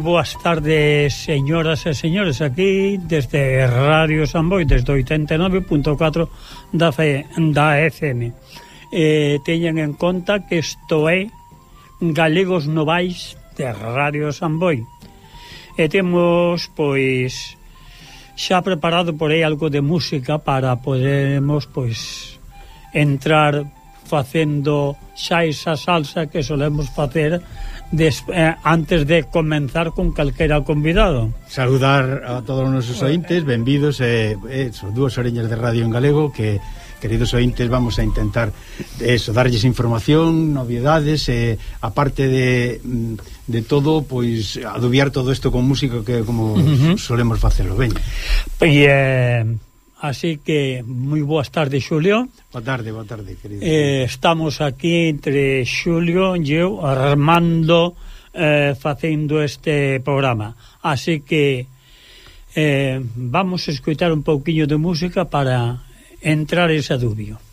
moi boas tardes, señoras e señores, aquí desde Radio San Boi, desde 89.4 da, da FM. Eh, teñen en conta que isto é Galegos Novais de Radio San Boi. E temos, pois, xa preparado por aí algo de música para podermos, pois, entrar facendo xa esa salsa que solemos facer des, eh, antes de comenzar con calquera convidado. Saludar a todos os nosos ointes, benvidos, eh, eh, so, dúas oreñas de radio en galego que, queridos ointes, vamos a intentar eso, darlles información, novidades, eh, aparte de, mm, de todo, pois adubiar todo isto con música que como uh -huh. solemos facelo, ben. E... Eh... Así que moi boas tardes, Xulio. Boa tarde, boa tarde, querido. Eh, estamos aquí entre Xulio e eu armando eh, facendo este programa. Así que eh, vamos a escoitar un pouquiño de música para entrar ese dubio.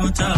Avatar.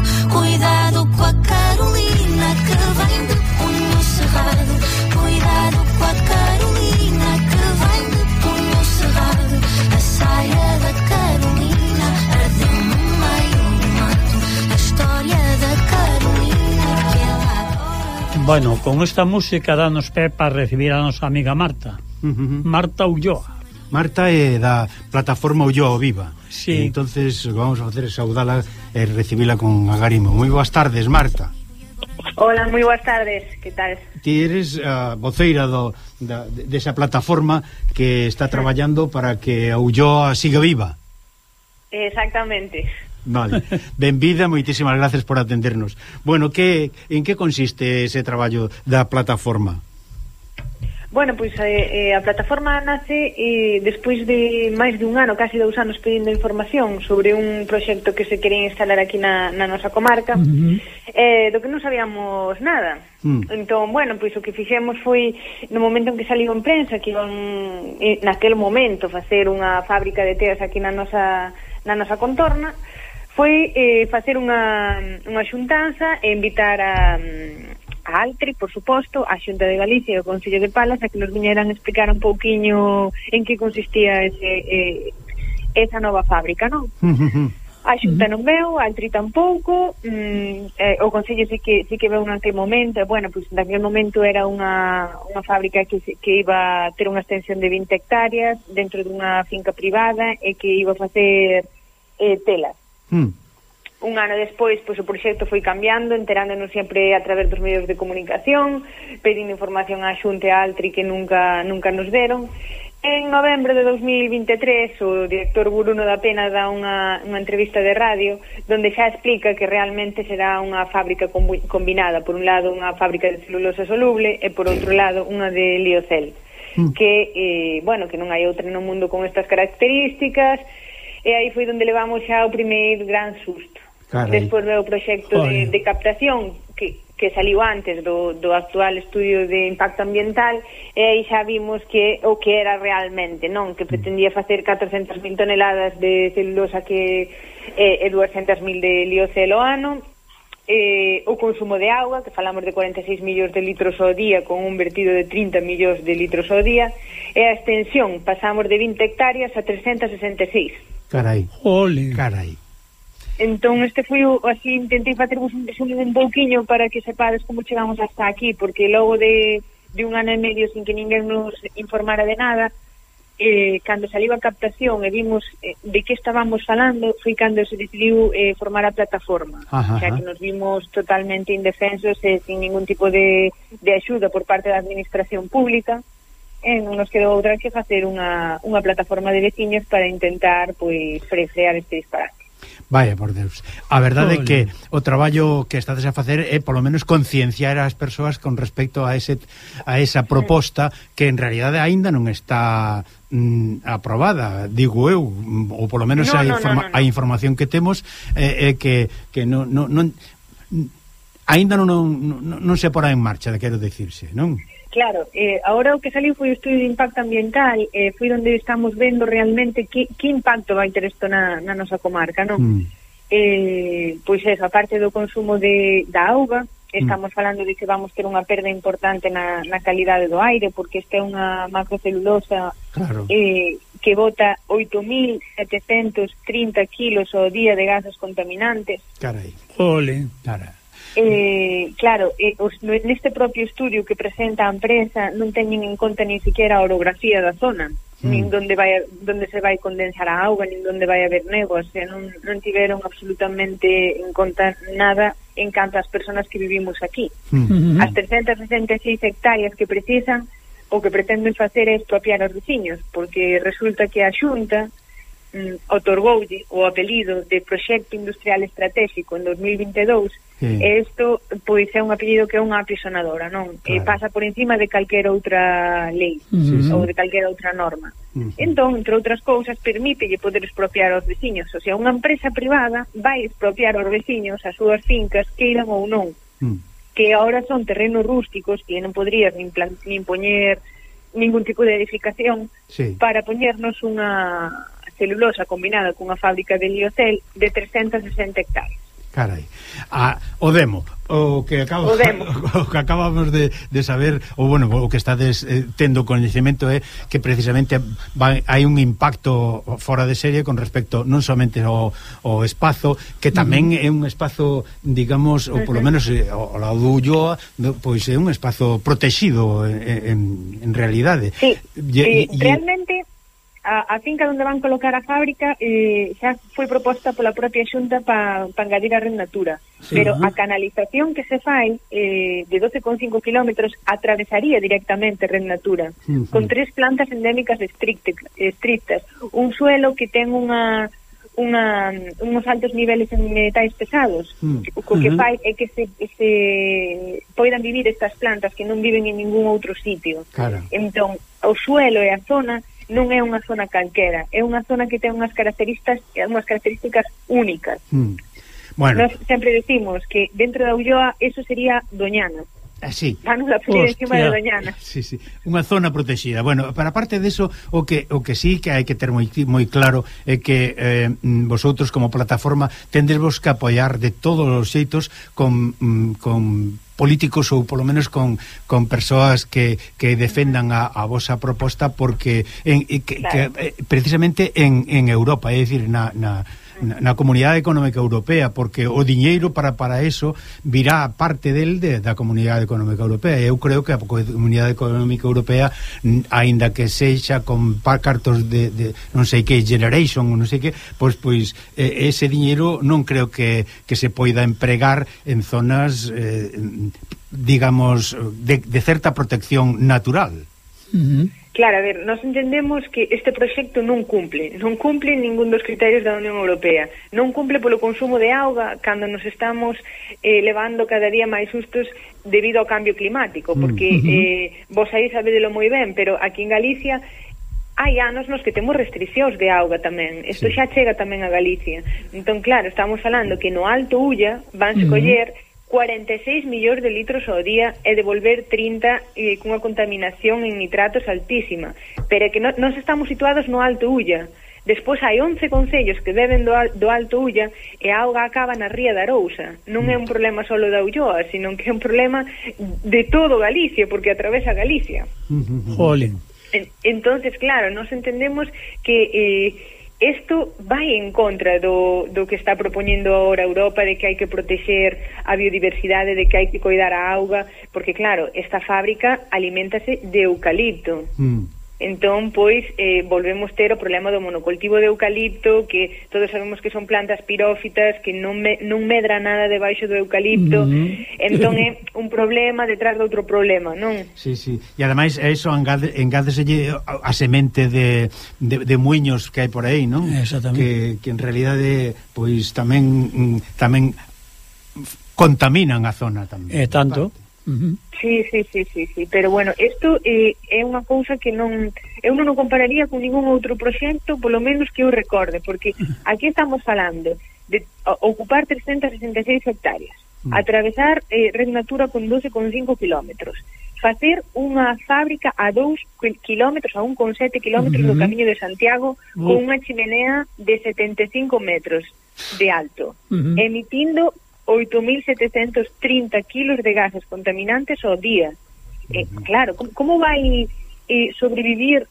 errado. Cuidado com a Carolina que vem de punho cerrado. Cuidado com a Carolina que vem de punho cerrado. A saia da Carolina ardeu no um meio do mato. A história da Carolina que ela. Bueno, con esta música danos pé para recibir a nosa amiga Marta. Uh -huh. Marta Ulloa. Marta é da plataforma Ulloa Viva. Sí. Entonces vamos a facer saudala e recibila con agarimo. Moi boas tardes, Marta. Hola, moi boas tardes, que tal? Ti eres a voceira do, da, desa plataforma que está traballando para que a Ulloa siga viva. Exactamente. Vale, benvida, moitísimas gracias por atendernos. Bueno, que en que consiste ese traballo da plataforma? Bueno, pois eh, eh, a plataforma nace eh, despois de máis dun ano, casi dous anos pedindo información sobre un proxecto que se quería instalar aquí na, na nosa comarca, uh -huh. eh, do que non sabíamos nada. Mm. Entón, bueno, pois o que fixemos foi no momento en que saliu en prensa que iban eh, naquel momento facer unha fábrica de teas aquí na nosa na nosa contorna, foi eh, facer unha unha xuntanza e invitar a a Altri, por suposto, a Xunta de Galicia e o Consello de Palas a que nos viñeran explicar un pouquiño en que consistía ese, eh, esa nova fábrica, non? a Xunta non veu, a Altri tampouco, mm, eh, o Consello sí que, sí que veu naquele momento, e bueno, pois pues, naquele momento era unha, unha fábrica que, que iba a ter unha extensión de 20 hectáreas dentro dunha finca privada e que iba a facer eh, telas. Mm un ano despois, pois o proxecto foi cambiando, enterándonos sempre a través dos medios de comunicación, pedindo información á Xunta e a Altri que nunca nunca nos deron. En novembro de 2023, o director Bruno da Pena dá unha, unha entrevista de radio donde xa explica que realmente será unha fábrica combinada, por un lado unha fábrica de celulosa soluble e por outro lado unha de liocel, mm. que, eh, bueno, que non hai outra no mundo con estas características, e aí foi onde levamos xa o primeiro gran susto Carai. Despois do proxecto de, de captación que, que saliu antes do, do actual estudio de impacto ambiental e aí xa vimos que o que era realmente, non? Que pretendía facer 400.000 toneladas de celulosa que eh, e 200.000 de liocelo ano eh, o consumo de agua, que falamos de 46 millóns de litros ao día con un vertido de 30 millóns de litros ao día e a extensión, pasamos de 20 hectáreas a 366 Carai, Ole. carai Entón, este foi o, así, intentei facervos un resumen un pouquiño para que sepades como chegamos hasta aquí, porque logo de, de un ano e medio sin que ninguén nos informara de nada, eh, cando saliu a captación e vimos eh, de que estábamos falando, foi cando se decidiu eh, formar a plataforma. Ajá, xa que nos vimos totalmente indefensos e eh, sin ningún tipo de, de axuda por parte da administración pública, e non nos quedou outra que facer unha, unha plataforma de veciños para intentar pois, pues, frear este disparate. Vaya, por Deus. A verdade é que o traballo que estades a facer é polo menos concienciar as persoas con respecto a ese a esa proposta que en realidade aínda non está mm, aprobada, digo eu, ou polo menos no, a, informa no, no, no. a información que temos é eh, eh, que que non non non aínda non, non, non se porá en marcha, quero dicirse, non? Claro, eh, ahora o que saliu foi o estudio de impacto ambiental, eh, foi onde estamos vendo realmente que, que impacto vai ter isto na, na nosa comarca, non? Mm. Eh, pois eso, a parte do consumo de, da auga, mm. estamos mm. falando de que vamos ter unha perda importante na, na calidade do aire, porque este é unha macrocelulosa claro. eh, que bota 8.730 kilos ao día de gases contaminantes. Carai, ole, carai. Eh, claro, eh, os, neste propio estudio que presenta a empresa non teñen en conta ni siquiera a orografía da zona, mm. nin donde vai donde se vai condensar a auga, nin donde vai haber nebo, o sea, non, non tiveron absolutamente en conta nada en canto as persoas que vivimos aquí. Mm. As 366 hectáreas que precisan o que pretenden facer é expropiar aos veciños, porque resulta que a Xunta mm, otorgoulle o apelido de Proxecto Industrial Estratégico en 2022 E isto, pois, é un apelido que é unha apisonadora, non? Claro. E pasa por encima de calquera outra lei sí, sí. ou de calquera outra norma. Uh -huh. Entón, entre outras cousas, permítelle poder expropiar aos veciños. O sea, unha empresa privada vai expropiar aos veciños as súas fincas, queiran ou non. Uh -huh. Que ahora son terrenos rústicos que non podrías nin, plan, nin poñer ningún tipo de edificación sí. para poñernos unha celulosa combinada cunha fábrica de liocel de 360 hectáreas. Carai. A, o demo, o que acaba, o, demo. o que acabamos de, de saber ou bueno, o que estades eh, tendo coñecemento é eh, que precisamente vai, hai un impacto fora de serie con respecto non somente ao, ao espazo, que tamén é un espazo, digamos, ou polo menos eh, ao lado do Ulloa, pois é un espazo protegido en, eh, en, en realidade. Sí, E- sí realmente a, a finca onde van colocar a fábrica eh, xa foi proposta pola propia xunta para pa engadir a rendatura sí, pero uh -huh. a canalización que se fai eh, de 12,5 kilómetros atravesaría directamente rendatura sí, sí. con tres plantas endémicas estricte, estrictas un suelo que ten unha unha, unos altos niveles en metais pesados mm. o que uh -huh. fai é que se, se poidan vivir estas plantas que non viven en ningún outro sitio claro. entón, o suelo e a zona non é unha zona calquera, é unha zona que ten unhas características eh, unhas características únicas. Mm. Bueno. Nos sempre decimos que dentro da Ulloa eso sería Doñana. Así. Danos a fría encima de Doñana. Sí, sí. Unha zona protegida. Bueno, para parte deso, o que o que sí que hai que ter moi moi claro é que eh, mm, vosotros como plataforma tendesvos que apoiar de todos os xeitos con, mm, con políticos ou polo menos con, con persoas que, que defendan a, a vosa proposta porque en, que, claro. que, precisamente en, en Europa, é dicir, na, na, na Comunidade Económica Europea porque o diñeiro para para eso virá a parte del de, da Comunidade Económica Europea eu creo que a Comunidade Económica Europea aínda que sexa con par cartos de, de non sei que generation non sei que pois pois eh, ese diñeiro non creo que, que se poida empregar en zonas eh, digamos de, de certa protección natural. Uh. Claro, a ver, nós entendemos que este proxecto non cumple, non cumple ningún dos criterios da Unión Europea, non cumple polo consumo de auga cando nos estamos eh, levando cada día máis sustos debido ao cambio climático, mm, porque eh, vos aí sabedelo moi ben, pero aquí en Galicia hai anos nos que temos restriccións de auga tamén. Isto sí. xa chega tamén a Galicia. Entón, claro, estamos falando que no Alto Ulla vanse uh coller 46 millóns de litros ao día e devolver 30 e eh, cunha contaminación en nitratos altísima. Pero é que no, nos estamos situados no Alto Ulla. Despois hai 11 concellos que beben do, do Alto Ulla e a auga acaba na ría da Arousa. Non é un problema solo da Ulloa, sino que é un problema de todo Galicia, porque atravesa Galicia. Jolín. En, entonces, claro, nos entendemos que... Eh, Isto vai en contra do, do que está propoñendo agora Europa de que hai que protexer a biodiversidade, de que hai que cuidar a auga, porque claro, esta fábrica alimentase de eucalipto. Mm. Entón, pois, eh, volvemos ter o problema do monocultivo de eucalipto, que todos sabemos que son plantas pirófitas, que non, me, non medra nada debaixo do eucalipto. Mm -hmm. Entón, é un problema detrás de outro problema, non? Sí, sí. E, ademais, a eso engade, engádeselle a, a semente de, de, de muiños que hai por aí, non? Exactamente. Que, que en realidade, pois, tamén, mm, tamén contaminan a zona tamén. E tanto. Parte. Uh -huh. Sí, sí, sí, sí, sí, pero bueno, isto eh, é unha cousa que non eu non o compararía con ningún outro proxecto, polo menos que eu recorde, porque aquí estamos falando de ocupar 366 hectáreas, uh -huh. atravesar eh, Red Natura con 12,5 kilómetros, facer unha fábrica a 2 kilómetros, a 1,7 kilómetros uh -huh. do Camiño de Santiago, uh -huh. con unha chimenea de 75 metros de alto, uh -huh. emitindo 8.730 kilos de gases contaminantes ao día. Eh, claro, como, como vai eh, sobrevivir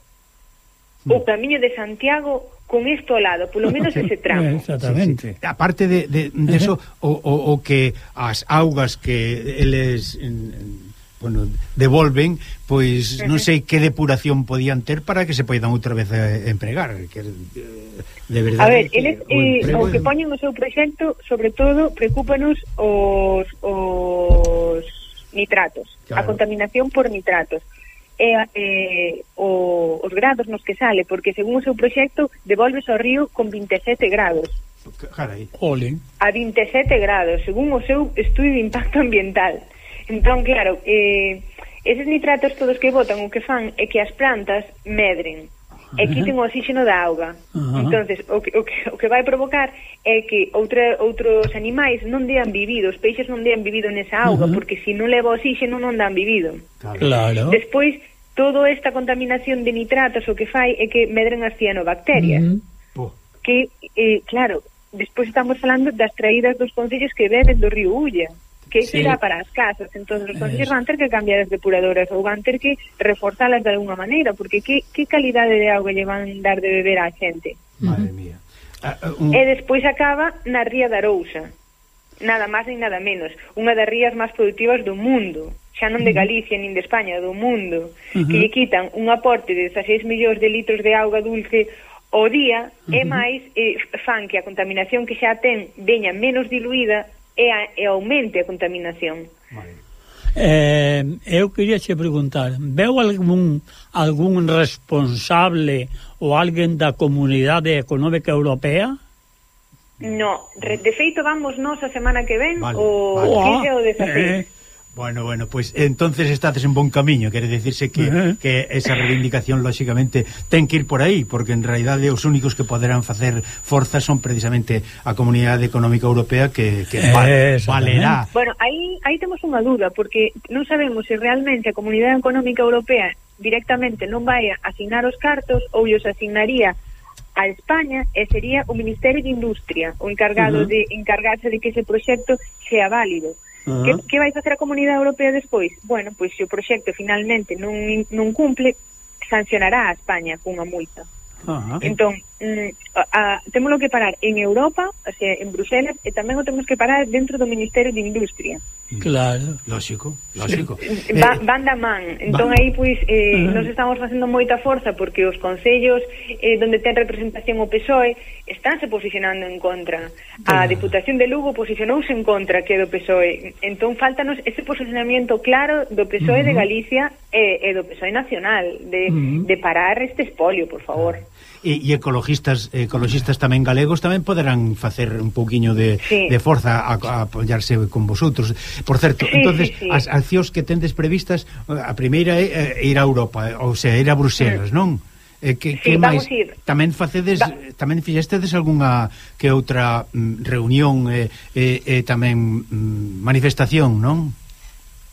o camiño de Santiago con isto ao lado, polo menos ese tramo. Eh, exactamente. Sí, sí. Aparte de, de, de eso, o, o, o que as augas que eles bueno, devolven, pois non sei que depuración podían ter para que se poidan outra vez eh, empregar, que eh, de verdade. A ver, eles eh, o que poñen no seu proxecto, sobre todo, preocupanos os os nitratos, claro. a contaminación por nitratos e eh, o, os grados nos que sale, porque según o seu proxecto devolves ao río con 27 grados. Carai. Ole. A 27 grados, según o seu estudio de impacto ambiental. Entón, claro, eh, eses nitratos todos que botan o que fan é que as plantas medren e quiten o oxígeno da auga. Uh -huh. Entonces, o que, o, que, o que vai provocar é que outra, outros animais non dean vivido, os peixes non dean vivido nesa auga, uh -huh. porque se si non leva oxígeno non dan vivido. Claro. Despois, toda esta contaminación de nitratos o que fai é que medren as cianobacterias. Uh -huh. Que, eh, claro, despois estamos falando das traídas dos concellos que beben do río Ulla. Uh que iso sí. irá para as casas. Entón os concellos van ter que cambiar as depuradoras ou van ter que reforzalas de alguna maneira porque que, que calidade de auga lle van dar de beber á xente? Madre mía. Ah, ah, un... E despois acaba na ría da Arousa. Nada máis nin nada menos, unha das rías máis produtivas do mundo, xa non de Galicia nin de España, do mundo, uh -huh. que lle quitan un aporte de 16 millóns de litros de auga dulce o día, uh -huh. e máis eh, fan que a contaminación que xa ten veña menos diluída e, a, e aumente a contaminación. Vale. Eh, eu queria che preguntar, veu algún algún responsable ou alguén da comunidade económica europea? No, de feito vamos nós a semana que ven vale, o vale. 15 ou 16. Eh, Bueno, bueno, pois pues, entonces estades en bon camiño, quere decirse que, uh -huh. que esa reivindicación lógicamente ten que ir por aí, porque en realidade os únicos que poderán facer forza son precisamente a Comunidade Económica Europea que, que eh, valerá. Bueno, aí, aí temos unha dúda, porque non sabemos se realmente a Comunidade Económica Europea directamente non vai a asignar os cartos ou os asignaría a España e sería o Ministerio de Industria o encargado uh -huh. de encargarse de que ese proxecto sea válido. Uh Uh que, que vai facer a Comunidade Europea despois? Bueno, pois se o proxecto finalmente non, non cumple, sancionará a España cunha multa. Ajá. Entón, mm, a, a, temos que parar en Europa, o sea, en Bruselas, e tamén o temos que parar dentro do Ministerio de Industria. Mm. Claro. Lógico, lógico. Va, van eh, da man. Entón aí pois eh, uh nos estamos facendo moita forza porque os concellos eh, onde ten representación o PSOE estánse posicionando en contra. A Deputación de Lugo posicionouse en contra que do PSOE. Entón faltanos ese posicionamiento claro do PSOE uh -huh. de mm-hmm. Galicia e, e do PSOE nacional de, uh -huh. de parar este espolio, por favor e, e ecologistas ecologistas tamén galegos tamén poderán facer un pouquiño de, sí. de forza a, a apoyarse con vosotros. Por certo, sí, entonces sí, sí. as accións que tendes previstas, a primeira é ir a Europa, eh, ou sea, ir a Bruselas, mm. non? Eh, que, sí, que máis ir. tamén facedes Va... tamén fixestedes algunha que outra mm, reunión e eh, eh, eh, tamén mm, manifestación, non?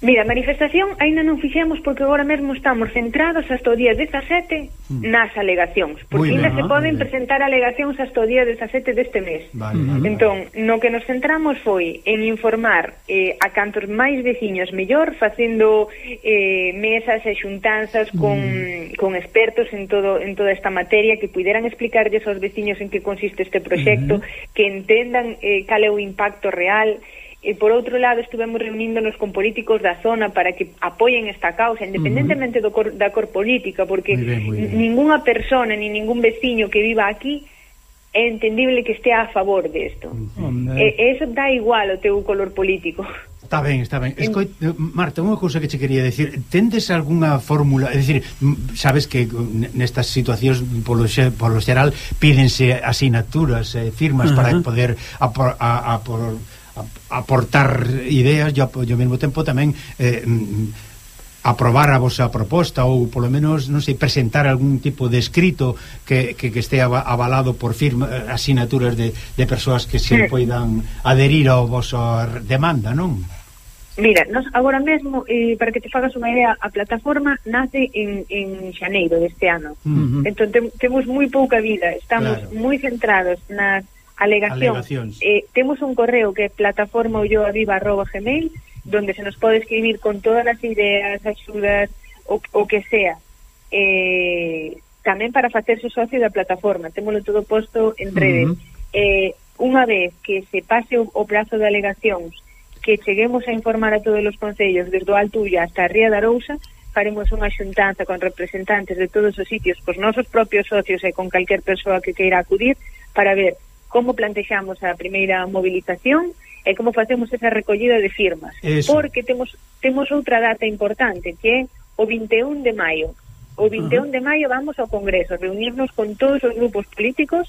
Mira, manifestación aínda non fixemos porque agora mesmo estamos centrados hasta o día 17 hmm. nas alegacións, porque ainda se ah, poden vale. presentar alegacións hasta o día 17 deste mes. Vale, vale, entón, vale. no que nos centramos foi en informar eh, a cantos máis veciños mellor, facendo eh, mesas e xuntanzas con, hmm. con expertos en todo en toda esta materia que puderan explicarlles aos veciños en que consiste este proxecto, que entendan eh, cal é o impacto real, E por outro lado, estivemos reuníndonos con políticos da zona para que apoyen esta causa, independentemente uh -huh. do cor, da cor política, porque muy bien, muy bien. ninguna persona ni ningún veciño que viva aquí é entendible que estea a favor desto. Mm. E, eso dá igual o teu color político. Está ben, está ben. Esco, eh, Marta, unha cousa que che quería decir, tendes algunha fórmula, é dicir, sabes que eh, nestas situacións polo, xe, polo xeral pídense asinaturas, eh, firmas uh -huh. para poder apor, a, a, por aportar ideas e ao, e ao mesmo tempo tamén eh, mm, aprobar a vosa proposta ou polo menos, non sei, presentar algún tipo de escrito que, que, que este avalado por firma, eh, asignaturas de, de persoas que se sí. poidan adherir ao vosa demanda, non? Mira, nos agora mesmo, eh, para que te fagas unha idea, a plataforma nace en, en xaneiro deste ano. Uh -huh. Entón, tem, temos moi pouca vida, estamos claro. moi centrados nas alegación. Alegacións. Eh, temos un correo que é plataformaulloaviva.gmail donde se nos pode escribir con todas as ideas, axudas, o, o que sea. Eh, tamén para facerse socio da plataforma, témolo todo posto en redes. Uh -huh. eh, unha vez que se pase o, o prazo de alegacións, que cheguemos a informar a todos os concellos, desde o Altulla hasta a Ría da Arousa, faremos unha xuntanza con representantes de todos os sitios, cos nosos propios socios e con calquer persoa que queira acudir, para ver como plantexamos a primeira movilización e como facemos esa recollida de firmas, Eso. porque temos temos outra data importante que é o 21 de maio. O 21 uh -huh. de maio vamos ao Congreso, reunirnos con todos os grupos políticos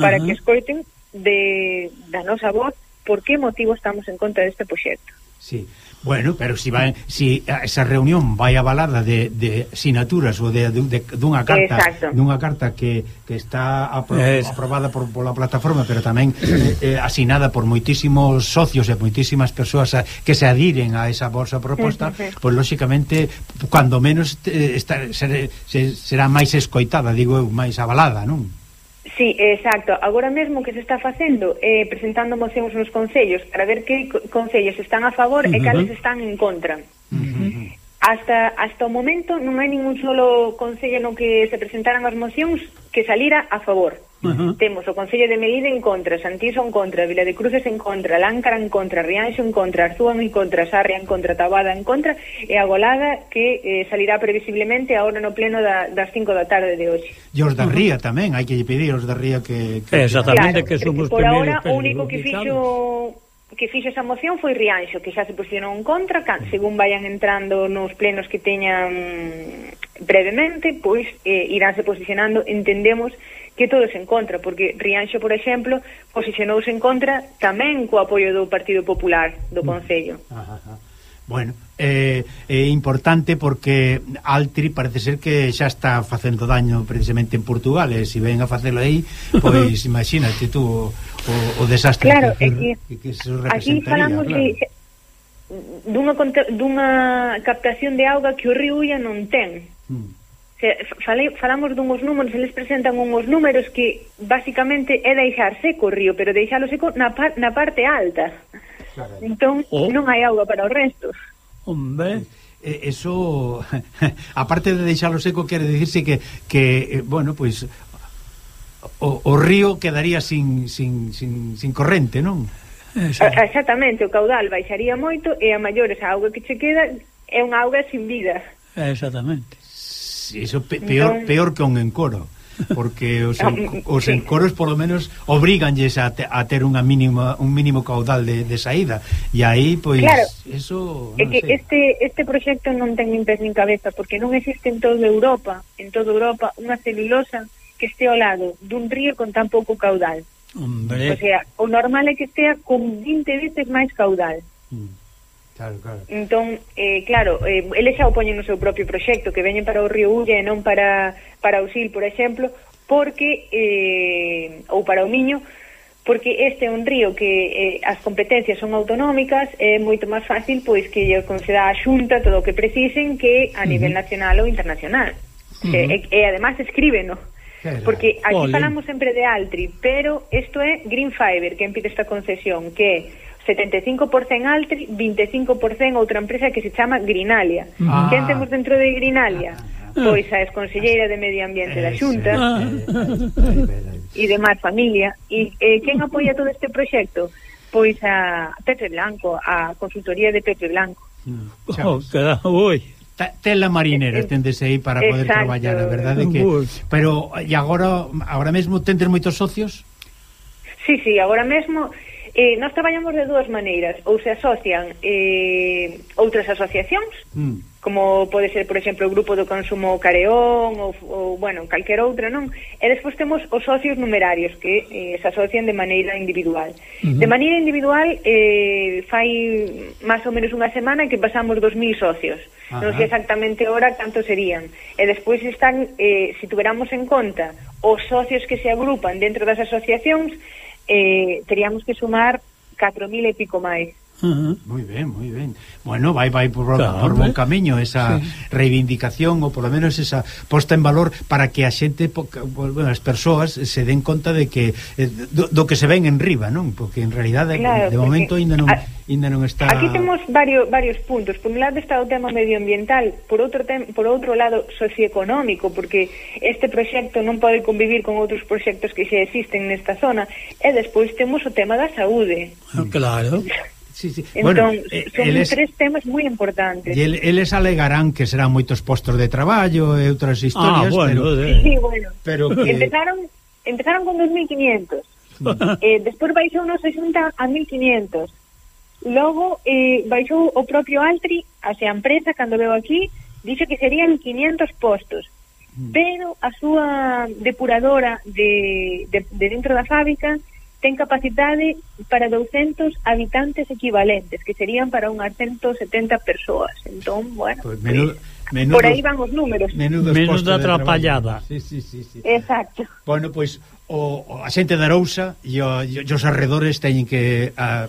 para uh -huh. que escoiten de da nosa voz por que motivo estamos en contra deste proxecto. Sí. Bueno, pero si vai, si esa reunión vai avalada de, de sinaturas ou de, de, dunha carta, Exacto. dunha carta que, que está apro es... aprobada por, pola plataforma, pero tamén eh, eh asinada por moitísimos socios e moitísimas persoas a, que se adiren a esa bolsa proposta, sí, pois lóxicamente cando menos eh, está, ser, ser, será máis escoitada, digo, máis avalada, non? Sí, exacto. Agora mesmo que se está facendo é eh, presentando mocións nos concellos para ver que concellos están a favor uh -huh. e cales están en contra. Uh -huh. Hasta hasta o momento non hai ningún solo concello no que se presentaran as mocións que salira a favor. Uh -huh. Temos o Concello de Melide en contra, Santiso en contra, Vila de Cruces en contra, Láncara en contra, Rianxo en contra, Arzúan en contra, Sarria en contra, Tabada en contra e a Golada que eh, salirá previsiblemente ahora no pleno da, das 5 da tarde de hoxe. E os da Ría tamén, hai que lle pedir aos da Ría que... que eh, Exactamente, claro, que somos Por agora o único que fixo que fixo esa moción foi Rianxo, que xa se posicionou en contra, can, según vayan entrando nos plenos que teñan brevemente, pois eh, iránse posicionando, entendemos que todos en contra, porque Rianxo, por exemplo, posicionouse en contra tamén co apoio do Partido Popular do mm. Concello. Ajá, ajá. Bueno, é eh, eh, importante porque Altri parece ser que xa está facendo daño precisamente en Portugal e eh, se ven a facelo aí, pois imagínate tú o, o, o desastre claro, que, que, que se Aquí falamos claro. de, dunha, dunha captación de auga que o río Ulla non ten Mm. Se, fale, falamos dunhos números, eles presentan unhos números que basicamente é deixar seco o río, pero deixalo seco na, par, na parte alta. Claro. Entón oh. non hai auga para os restos. Hombre, eso aparte de deixalo seco quere dicirse que que eh, bueno, pois pues, o, o río quedaría sin, sin, sin, sin corrente, non? Exacto. Exactamente, o caudal baixaría moito e a maiores a auga que che queda é unha auga sin vida. Exactamente eso pe peor, peor que un encoro porque os, en, os encoros polo menos obriganlles a, te, a ter unha mínima un mínimo caudal de, de saída e aí pois claro, eso é que sei. este este proxecto non ten nin pés nin cabeza porque non existe en toda Europa, en toda Europa unha celulosa que este ao lado dun río con tan pouco caudal. Hombre. O sea, o normal é que estea con 20 veces máis caudal. Mm Claro, claro. Entón, eh, claro, eh, eles xa o poñen no seu propio proxecto, que veñen para o Río Ulla e non para, para o Sil, por exemplo, porque, eh, ou para o Miño, porque este é un río que eh, as competencias son autonómicas, é moito máis fácil pois que lle conceda a xunta todo o que precisen que a uh -huh. nivel nacional ou internacional. Uh -huh. e, e, eh, e además escríbeno. Porque aquí Olé. falamos sempre de Altri, pero isto é Green Fiber, que empide esta concesión, que é 75% Altri, 25% outra empresa que se chama Grinalia. Ah. Quen temos dentro de Grinalia? Ah. Pois a exconselleira de Medio Ambiente da Xunta e demás familia. E eh, quen apoia todo este proxecto? Pois a Pepe Blanco, a consultoría de Pepe Blanco. Mm. Oh, cada, oi tela marinera eh, tendes aí para poder Exacto. traballar, a verdade que pero e agora agora mesmo tendes moitos socios? Sí, sí, agora mesmo Eh, nós traballamos de dúas maneiras, ou se asocian eh, outras asociacións, mm. como pode ser, por exemplo, o Grupo do Consumo Careón, ou, ou bueno, calquer outra, non? E despois temos os socios numerarios, que eh, se asocian de maneira individual. Uh. De maneira individual, eh, fai máis ou menos unha semana que pasamos 2.000 socios. Uh. Non sei exactamente ahora cantos serían. E despois están, eh, se tuveramos en conta, os socios que se agrupan dentro das asociacións, eh, teríamos que sumar 4.000 e pico máis. Uh. Moi ben, moi ben. Bueno, vai vai por, claro, por bon camiño esa sí. reivindicación ou polo menos esa posta en valor para que a xente bueno, as persoas se den conta de que eh, do, do que se ven en riba, non? Porque en realidade eh, claro, de momento aínda non aínda non está Aquí temos varios varios puntos. Por un lado está o tema medioambiental, por outro tem, por outro lado socioeconómico, porque este proxecto non pode convivir con outros proxectos que xa existen nesta zona, e despois temos o tema da saúde. Ah, claro. Sí, sí. Entón, bueno, son eh, eles, tres temas moi importantes. E el, eles alegarán que serán moitos postos de traballo e outras ah, historias, ah, bueno, pero... Eh. Sí, bueno. Pero que... Empezaron, empezaron con 2.500. eh, despois baixou nos 60 a 1.500. Logo, eh, baixou o propio Altri, a xa empresa, cando veo aquí, dixo que serían 500 postos mm. pero a súa depuradora de, de, de dentro da fábrica ten capacidade para 200 habitantes equivalentes, que serían para unhas 170 persoas. Entón, bueno, pois pues menudo, menudo, por aí van os números. Menos menudo atrapallada. Sí, sí, sí, sí. Exacto. Bueno, pois pues, o, o a xente da Arousa e, o, e os arredores teñen que a,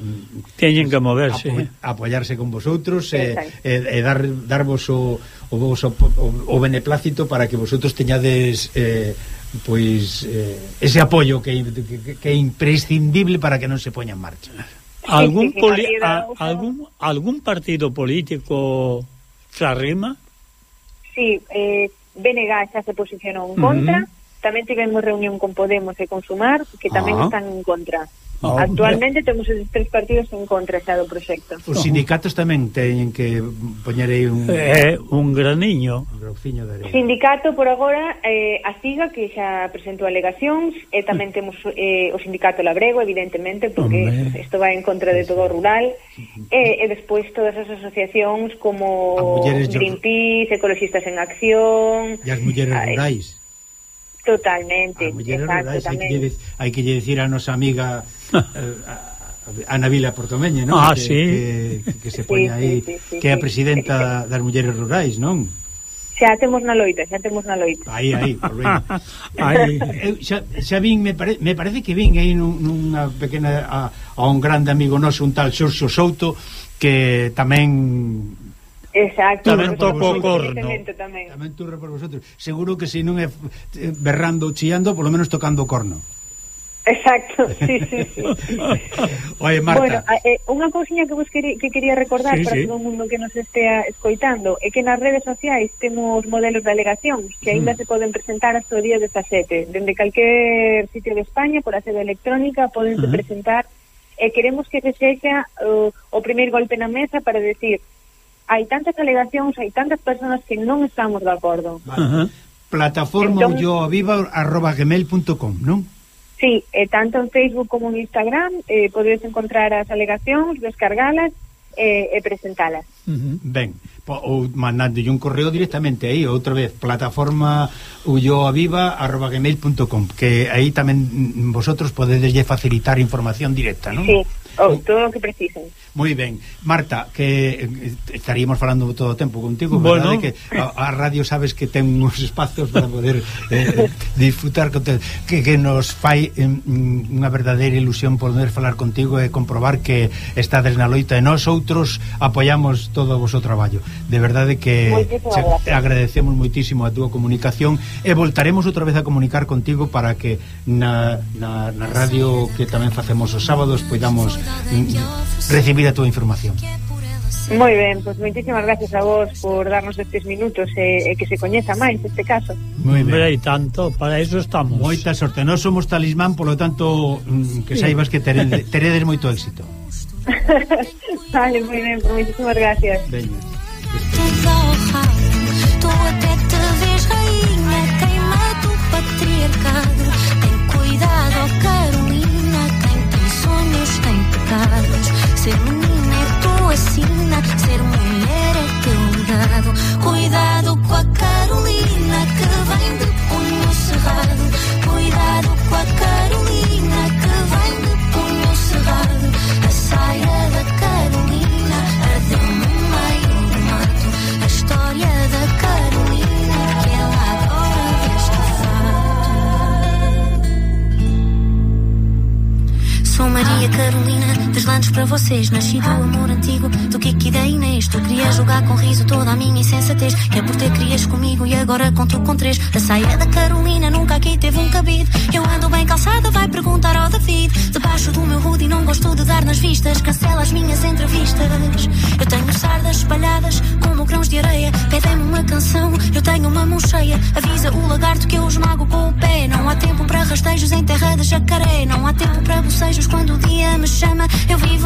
teñen que moverse apo, apoyarse con vosotros e, e, e dar, darvos o, o, o, o beneplácito para que vosotros teñades eh, pois eh, ese apoio que, que, que é imprescindible para que non se poña en marcha. Algún poli, a, algún algún partido político se arrima? Sí, eh BNG xa se posicionou en contra, uh -huh. tamén tivemos reunión con Podemos e con Sumar, que tamén ah. están en contra. Ah, actualmente temos esos tres partidos en contra xa do proxecto. Os sindicatos tamén teñen que poñer aí un... Eh, un graniño. Un grauciño de arena. Sindicato, por agora, eh, a SIGA, que xa presentou alegacións, e tamén temos eh, o sindicato labrego, evidentemente, porque isto vai en contra de todo o rural, e, eh, e despois todas as asociacións como Greenpeace, Ecologistas en Acción... E as mulleres rurais. Totalmente. A muller, exacto, hai, que lle, hai que lle decir a nosa amiga eh, Ana Vila Portomeñe, non? Ah, que, sí. que, que se poña aí, sí, sí, sí, que é a presidenta sí, das mulleres rurais, non? Xa temos na loita, xa temos na loita. Aí, aí, por ben. aí. Eu, xa, xa vin, me, pare, me parece que vin aí nun, nunha pequena a, a un grande amigo noso, un tal Xurxo Souto, que tamén Exacto. Tamén toco o corno. Tamén. tamén turra por vosotros. Seguro que se si non é eh, berrando ou chiando, polo menos tocando o corno. Exacto, sí, sí, sí. Oye, Marta. Bueno, eh, unha cousinha que vos quere, que quería recordar sí, para sí. todo o mundo que nos estea escoitando é que nas redes sociais temos modelos de alegacións que aínda mm. se poden presentar hasta o día 17. Dende calquer sitio de España, por a sede electrónica, podense uh -huh. presentar e eh, queremos que se sexa uh, o primeiro golpe na mesa para decir hai tantas alegacións, hai tantas persoas que non estamos de acordo. Vale. Uh -huh. Plataforma entón, ulloaviva.gmail.com, non? Sí, eh, tanto en Facebook como en Instagram eh, podedes encontrar as alegacións, descargalas eh, e presentalas. Uh -huh. Ben, po, ou mandándole un correo directamente aí, outra vez, plataforma ulloaviva.gmail.com que aí tamén mm, vosotros podedeslle facilitar información directa, non? Sí. Ou oh, todo o que precisen. Moi ben. Marta, que eh, estaríamos falando todo o tempo contigo, bueno. verdade? Que a, a radio sabes que ten uns espacios para poder eh, disfrutar con te, que, que nos fai eh, unha verdadeira ilusión poder falar contigo e comprobar que estades na loita e nós outros apoiamos todo o vosso traballo. De verdade que che, agradecemos moitísimo a túa comunicación e voltaremos outra vez a comunicar contigo para que na, na, na radio que tamén facemos os sábados poidamos recibir a túa información. Moi ben, pois pues, moitísimas gracias a vos por darnos estes minutos e, e que se coñeza máis este caso. Moi ben. E tanto, para iso estamos. Moita sorte, nós somos talismán, polo tanto, mm, que saibas que teredes, teredes moito éxito. vale, moi ben, pois moitísimas gracias. Veña. Tu até te vês rainha, queima do patriarcado, ten cuidado, cara. Ser menina é tua sina, ser mulher é teu dado. Para vocês. Nasci do amor antigo, do Kiki da Inês. Tu querias jogar com riso toda a minha insensatez. Que é por ter crias comigo e agora conto com três. A saia da Carolina nunca aqui teve um cabide. Eu ando bem calçada, vai perguntar ao David. Debaixo do meu hoodie não gosto de dar nas vistas. Cancela as minhas entrevistas. Eu tenho sardas espalhadas como grãos de areia. Pedem-me uma canção, eu tenho uma mão cheia. Avisa o lagarto que eu esmago com o pé. Não há tempo para rastejos em terra de jacaré. Não há tempo para bocejos quando o dia me chama. Eu vivo